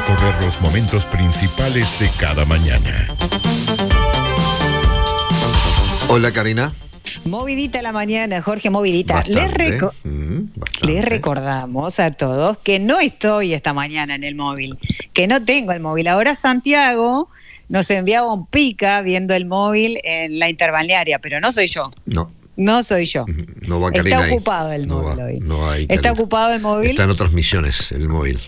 recorrer los momentos principales de cada mañana. Hola Karina. Movidita la mañana, Jorge, movidita. Les, mm, Les, recordamos a todos que no estoy esta mañana en el móvil, que no tengo el móvil. Ahora Santiago nos enviaba un pica viendo el móvil en la interbalnearia, pero no soy yo. No. No soy yo. No va Karina Está ocupado el móvil no hoy. No hay, Está ocupado el móvil. Está en otras misiones el móvil.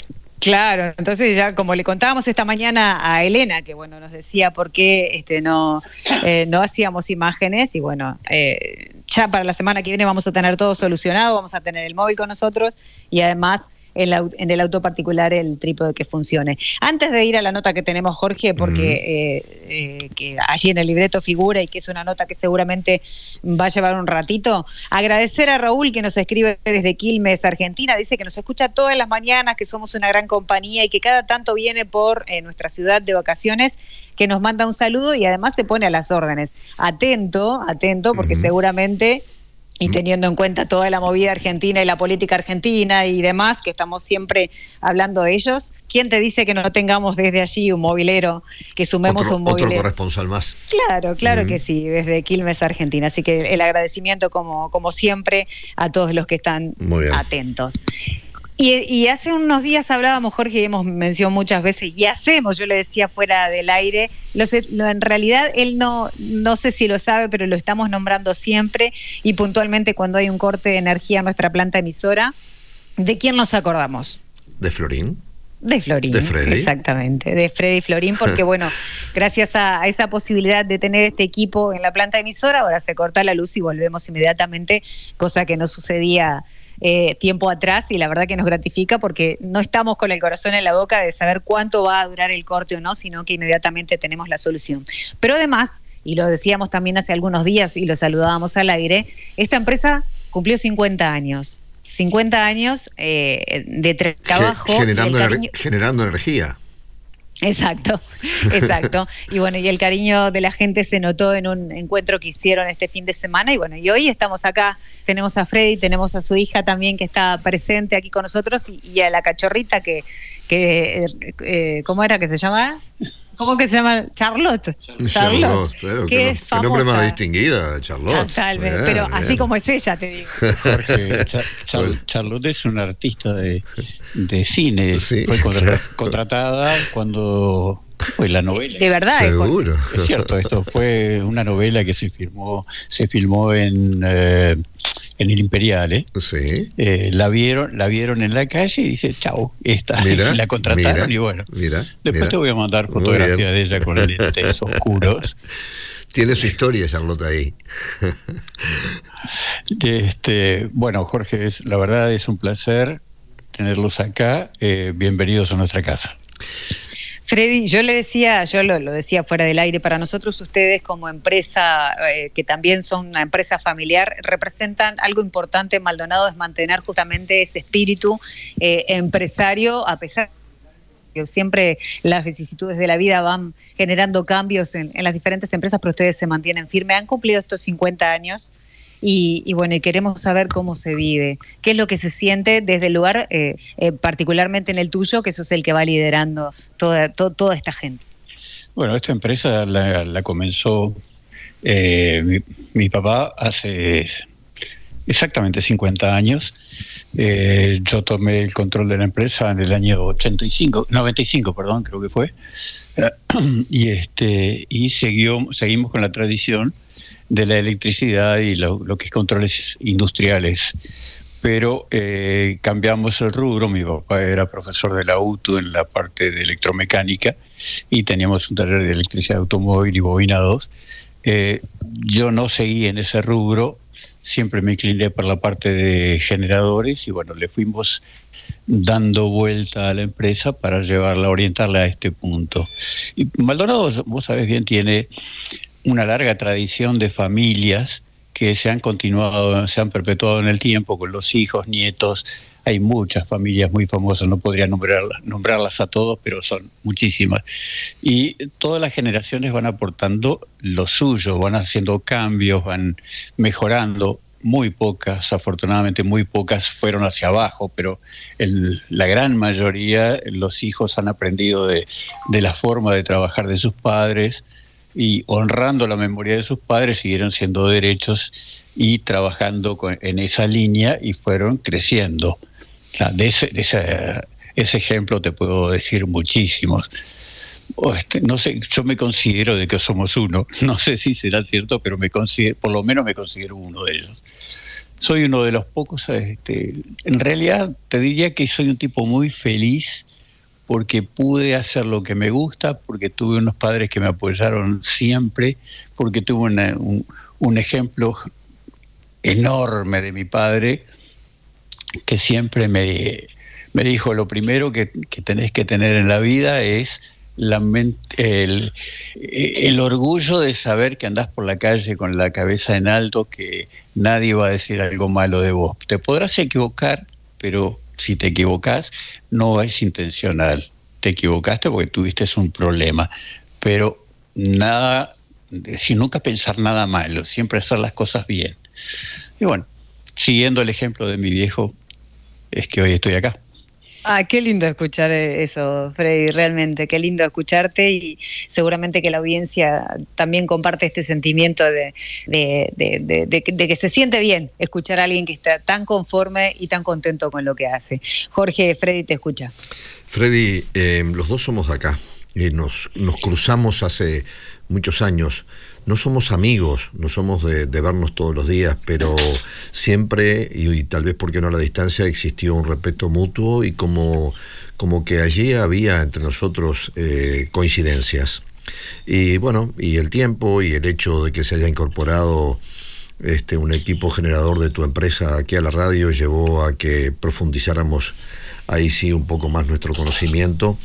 Claro, entonces ya como le contábamos esta mañana a Elena, que bueno, nos decía por qué este, no, eh, no hacíamos imágenes y bueno, eh, ya para la semana que viene vamos a tener todo solucionado, vamos a tener el móvil con nosotros y además en el auto particular el trípode que funcione. Antes de ir a la nota que tenemos, Jorge, porque eh, eh, que allí en el libreto figura y que es una nota que seguramente va a llevar un ratito, agradecer a Raúl que nos escribe desde Quilmes, Argentina, dice que nos escucha todas las mañanas, que somos una gran compañía y que cada tanto viene por eh, nuestra ciudad de vacaciones, que nos manda un saludo y además se pone a las órdenes. Atento, atento, porque seguramente y teniendo en cuenta toda la movida argentina y la política argentina y demás, que estamos siempre hablando de ellos, ¿quién te dice que no tengamos desde allí un movilero, que sumemos un movilero? Otro corresponsal más. Claro, claro que sí, desde Quilmes, Argentina. Así que el agradecimiento, como, como siempre, a todos los que están atentos. Y, hace unos días hablábamos, Jorge, y hemos mencionado muchas veces, y hacemos, yo le decía fuera del aire, lo, en realidad él no, no sé si lo sabe, pero lo estamos nombrando siempre y puntualmente cuando hay un corte de energía en nuestra planta emisora. ¿De quién nos acordamos? De Florín. De Florín, de Freddy. exactamente, de Freddy Florín, porque bueno, gracias a, esa posibilidad de tener este equipo en la planta emisora, ahora se corta la luz y volvemos inmediatamente, cosa que no sucedía eh, tiempo atrás y la verdad que nos gratifica porque no estamos con el corazón en la boca de saber cuánto va a durar el corte o no, sino que inmediatamente tenemos la solución. Pero además, y lo decíamos también hace algunos días y lo saludábamos al aire, esta empresa cumplió 50 años. 50 años eh, de trabajo. Generando, generando energía. Exacto, exacto. Y bueno, y el cariño de la gente se notó en un encuentro que hicieron este fin de semana. Y bueno, y hoy estamos acá, tenemos a Freddy, tenemos a su hija también que está presente aquí con nosotros y, a la cachorrita que, que eh, ¿cómo era que se llama? ¿Cómo que se llama? Charlotte. Charlotte, claro. Que, qué nombre más distinguida, Charlotte. Totalmente, pero así como es ella, te digo. Jorge, Charlotte es una artista de, de cine. Fue contratada cuando fue la novela. De verdad. Seguro. Es cierto, esto fue una novela que se firmó, se filmó en, eh, en el Imperial, ¿eh? Sí. Eh, la vieron, la vieron en la calle y dice, chao, esta, la contrataron y bueno. Mira, después te voy a mandar fotografía de ella con lentes oscuros. Tiene su historia, Charlotte, ahí. este, bueno, Jorge, la verdad es un placer tenerlos acá. Eh, bienvenidos a nuestra casa. Freddy, yo le decía, yo lo, decía fuera del aire, para nosotros ustedes como empresa, eh, que también son una empresa familiar, representan algo importante Maldonado, es mantener justamente ese espíritu eh, empresario, a pesar que siempre las vicisitudes de la vida van generando cambios en, en las diferentes empresas, pero ustedes se mantienen firmes. Han cumplido estos 50 años y, bueno, y queremos saber cómo se vive, qué es lo que se siente desde el lugar, eh, eh, particularmente en el tuyo, que eso es el que va liderando toda, toda esta gente. Bueno, esta empresa la, comenzó eh, mi, papá hace exactamente 50 años. yo tomé el control de la empresa en el año 85, 95, perdón, creo que fue. y este y siguió, seguimos con la tradición de la electricidad y lo, que es controles industriales. Pero eh, cambiamos el rubro, mi papá era profesor de la UTU en la parte de electromecánica y teníamos un taller de electricidad automóvil y bobinados. Eh, yo no seguí en ese rubro, siempre me incliné por la parte de generadores y bueno, le fuimos dando vuelta a la empresa para llevarla, orientarla a este punto. Y Maldonado, vos sabés bien, tiene una larga tradición de familias que se han continuado, se han perpetuado en el tiempo con los hijos, nietos. Hay muchas familias muy famosas, no podría nombrarlas, nombrarlas a todos, pero son muchísimas. Y todas las generaciones van aportando lo suyo, van haciendo cambios, van mejorando. muy pocas, afortunadamente muy pocas fueron hacia abajo, pero la gran mayoría, los hijos han aprendido de, la forma de trabajar de sus padres y honrando la memoria de sus padres siguieron siendo derechos y trabajando en esa línea y fueron creciendo. De ese, de ese, ese ejemplo te puedo decir muchísimos. Este, no sé, yo me considero de que somos uno. No sé si será cierto, pero me considero, por lo menos me considero uno de ellos. Soy uno de los pocos. Este, en realidad, te diría que soy un tipo muy feliz porque pude hacer lo que me gusta, porque tuve unos padres que me apoyaron siempre, porque tuve un, ejemplo enorme de mi padre que siempre me, me dijo, lo primero que, que tenés que tener en la vida es el, el, orgullo de saber que andás por la calle con la cabeza en alto, que nadie va a decir algo malo de vos. Te podrás equivocar, pero si te equivocas, no es intencional. Te equivocaste porque tuviste un problema, pero nada, sin nunca pensar nada malo, siempre hacer las cosas bien. Y bueno, siguiendo el ejemplo de mi viejo, es que hoy estoy acá. Ah, qué lindo escuchar eso, Freddy, realmente, qué lindo escucharte y seguramente que la audiencia también comparte este sentimiento de, que se siente bien escuchar a alguien que está tan conforme y tan contento con lo que hace. Jorge, Freddy te escucha. Freddy, eh, los dos somos de acá y nos, nos cruzamos hace muchos años no somos amigos, no somos de, vernos todos los días, pero siempre, y, tal vez porque no a la distancia, existió un respeto mutuo y como, como que allí había entre nosotros eh, coincidencias. Y bueno, y el tiempo y el hecho de que se haya incorporado este, un equipo generador de tu empresa aquí a la radio llevó a que profundizáramos ahí sí un poco más nuestro conocimiento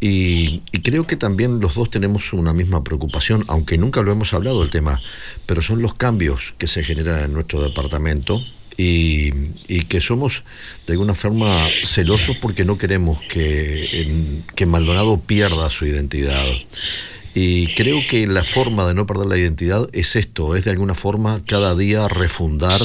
y, creo que también los dos tenemos una misma preocupación, aunque nunca lo hemos hablado el tema, pero son los cambios que se generan en nuestro departamento y, que somos de alguna forma celosos porque no queremos que, que Maldonado pierda su identidad. Y creo que la forma de no perder la identidad es esto, es de alguna forma cada día refundar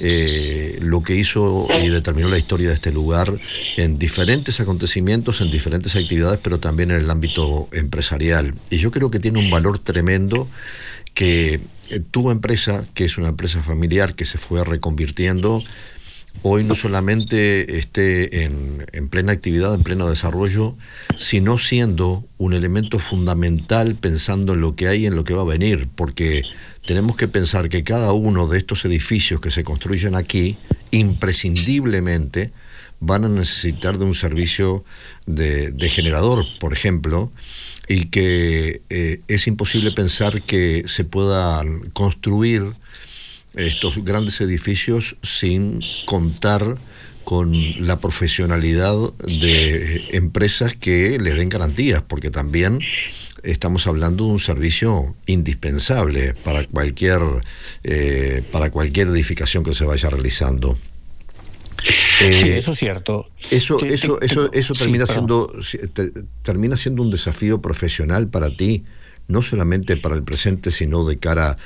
eh, lo que hizo y determinó la historia de este lugar en diferentes acontecimientos, en diferentes actividades, pero también en el ámbito empresarial. Y yo creo que tiene un valor tremendo que eh, tu empresa, que es una empresa familiar que se fue reconvirtiendo, hoy no solamente esté en, en, plena actividad, en pleno desarrollo, sino siendo un elemento fundamental pensando en lo que hay y en lo que va a venir, porque tenemos que pensar que cada uno de estos edificios que se construyen aquí, imprescindiblemente, van a necesitar de un servicio de, generador, por ejemplo, y que eh, es imposible pensar que se puedan construir estos grandes edificios sin contar con la profesionalidad de empresas que les den garantías, porque también estamos hablando de un servicio indispensable para cualquier, eh, para cualquier edificación que se vaya realizando. sí, eh, eso es cierto. Eso, eso, eso, eso termina siendo termina siendo un desafío profesional para ti, no solamente para el presente, sino de cara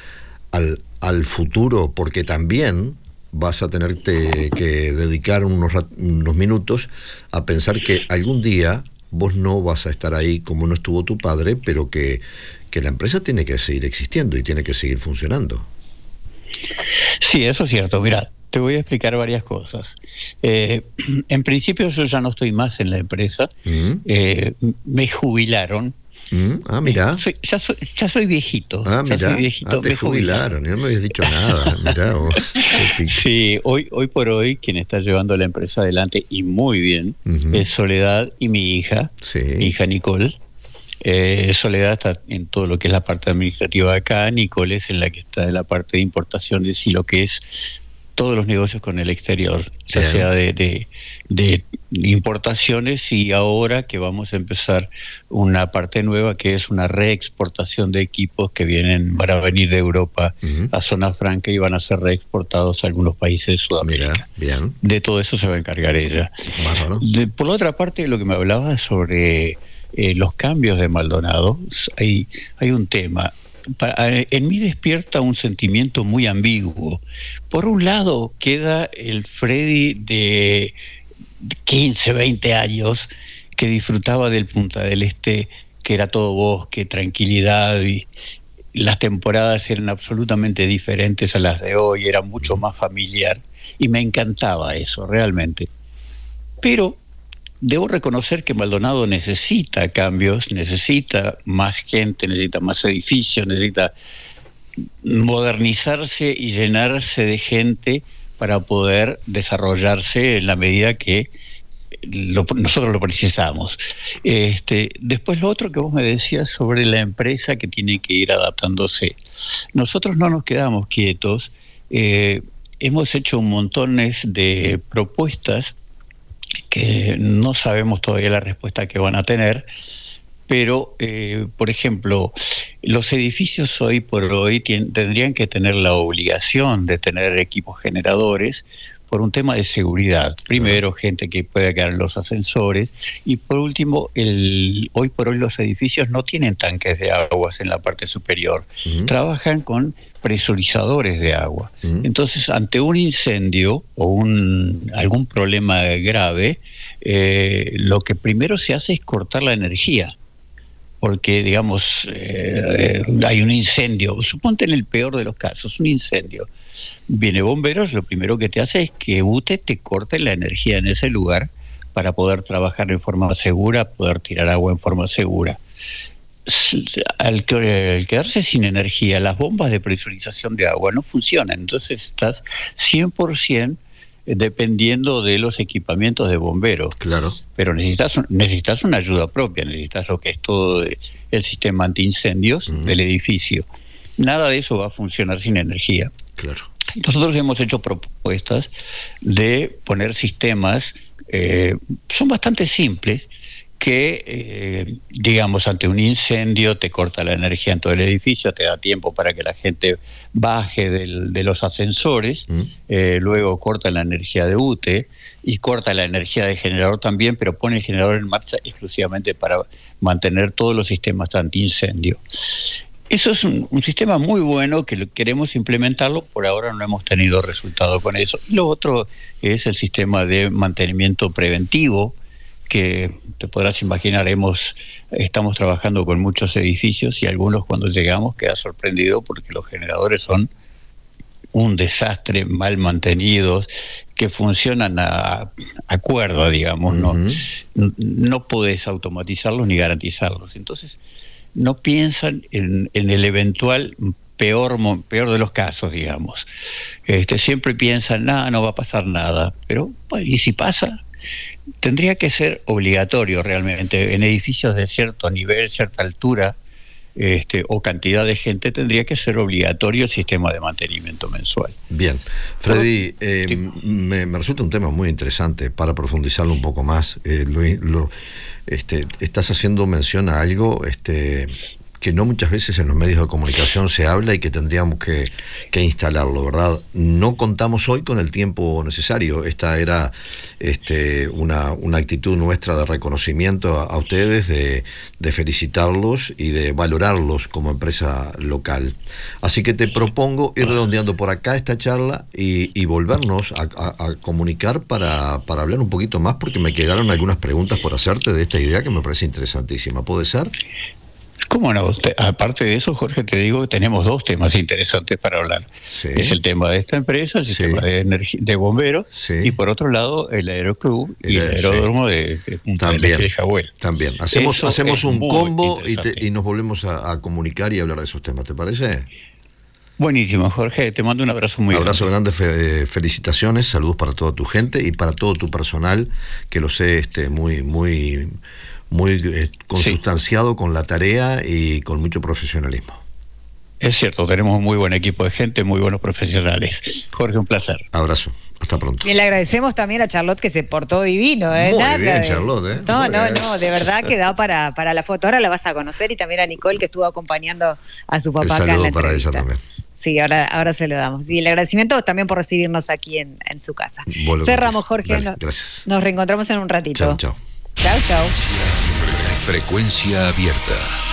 al, al futuro, porque también vas a tener que dedicar unos, unos minutos a pensar que algún día vos no vas a estar ahí como no estuvo tu padre, pero que, la empresa tiene que seguir existiendo y tiene que seguir funcionando. Sí, eso es cierto. Mira, te voy a explicar varias cosas. Eh, en principio yo ya no estoy más en la empresa. Mm. Eh, me jubilaron Mm, ah, mira. ya, soy, viejito. Ah, mira. Ah, te jubilaron. no me habías dicho nada. Mirá sí, hoy, hoy por hoy quien está llevando la empresa adelante y muy bien es Soledad y mi hija, mi hija Nicole. Eh, Soledad está en todo lo que es la parte administrativa acá, Nicole es en la que está en la parte de importaciones y lo que es todos los negocios con el exterior, ya sea de, de, importaciones y ahora que vamos a empezar una parte nueva que es una reexportación de equipos que vienen, van a venir de Europa a zona franca y van a ser reexportados a algunos países de Sudamérica. bien. De todo eso se va a encargar ella. por la otra parte, lo que me hablaba sobre eh, los cambios de Maldonado, hay, hay un tema en mí despierta un sentimiento muy ambiguo. Por un lado queda el Freddy de 15, 20 años que disfrutaba del Punta del Este, que era todo bosque, tranquilidad y las temporadas eran absolutamente diferentes a las de hoy, era mucho más familiar y me encantaba eso, realmente. Pero debo reconocer que Maldonado necesita cambios, necesita más gente, necesita más edificios, necesita modernizarse y llenarse de gente para poder desarrollarse en la medida que nosotros lo precisamos. Este, después lo otro que vos me decías sobre la empresa que tiene que ir adaptándose. Nosotros no nos quedamos quietos. Eh, hemos hecho montones de propuestas que no sabemos todavía la respuesta que van a tener, pero, eh, por ejemplo, los edificios hoy por hoy tendrían que tener la obligación de tener equipos generadores por un tema de seguridad. Primero, gente que pueda quedar en los ascensores. Y por último, el, hoy por hoy los edificios no tienen tanques de aguas en la parte superior, trabajan con presurizadores de agua. Entonces, ante un incendio o un, algún problema grave, eh, lo que primero se hace es cortar la energía. Porque digamos eh, hay un incendio, suponte en el peor de los casos, un incendio, viene bomberos, lo primero que te hace es que UTE te corte la energía en ese lugar para poder trabajar en forma segura, poder tirar agua en forma segura. Al, quedarse sin energía, las bombas de presurización de agua no funcionan, entonces estás 100% dependiendo de los equipamientos de bomberos. Claro. Pero necesitas, necesitas una ayuda propia, necesitas lo que es todo el sistema antiincendios del edificio. Nada de eso va a funcionar sin energía. Claro. Nosotros hemos hecho propuestas de poner sistemas, eh, son bastante simples, que, eh, digamos, ante un incendio te corta la energía en todo el edificio, te da tiempo para que la gente baje de los ascensores, mm. eh, luego corta la energía de UTE y corta la energía de generador también, pero pone el generador en marcha exclusivamente para mantener todos los sistemas anti-incendio. Eso es un, sistema muy bueno que queremos implementarlo, por ahora no hemos tenido resultado con eso. Lo otro es el sistema de mantenimiento preventivo, que te podrás imaginar, hemos, estamos trabajando con muchos edificios y algunos cuando llegamos queda sorprendido porque los generadores son un desastre, mal mantenidos, que funcionan a, acuerdo, digamos, no, no podés automatizarlos ni garantizarlos. Entonces, no piensan en, el eventual peor, peor de los casos, digamos. Este, siempre piensan, nada, no va a pasar nada. Pero, ¿y si pasa? Tendría que ser obligatorio realmente. En edificios de cierto nivel, cierta altura, este, o cantidad de gente, tendría que ser obligatorio el sistema de mantenimiento mensual. Bien, Freddy, eh, me, resulta un tema muy interesante para profundizarlo un poco más. Eh, lo, este, estás haciendo mención a algo este, que no muchas veces en los medios de comunicación se habla y que tendríamos que, instalarlo, ¿verdad? No contamos hoy con el tiempo necesario. Esta era este, una, una actitud nuestra de reconocimiento a, ustedes, de, felicitarlos y de valorarlos como empresa local. Así que te propongo ir redondeando por acá esta charla y, volvernos a, comunicar para, para hablar un poquito más, porque me quedaron algunas preguntas por hacerte de esta idea que me parece interesantísima. ¿Puede ser? ¿Cómo no? aparte de eso, Jorge, te digo que tenemos dos temas interesantes para hablar. Es el tema de esta empresa, el sistema de, de bomberos, y por otro lado, el aeroclub y el, aeródromo de, de Punta También, También. Hacemos, hacemos un combo y, nos volvemos a, comunicar y hablar de esos temas, ¿te parece? Buenísimo, Jorge. Te mando un abrazo muy grande. Abrazo grande, eh, felicitaciones, saludos para toda tu gente y para todo tu personal, que lo sé este, muy, muy muy eh, consustanciado con la tarea y con mucho profesionalismo. Es cierto, tenemos un muy buen equipo de gente, muy buenos profesionales. Jorge, un placer. Abrazo, hasta pronto. Y le agradecemos también a Charlotte que se portó divino. ¿eh? Muy bien, Charlotte. ¿eh? No, no, no, de verdad que da para, para la foto. Ahora la vas a conocer y también a Nicole que estuvo acompañando a su papá. Un saludo para ella también. Sí, ahora, ahora se lo damos. Y el agradecimiento también por recibirnos aquí en, su casa. Cerramos, Jorge. gracias. Nos reencontramos en un ratito. Chao, chao. Chao, chao. Frecuencia abierta.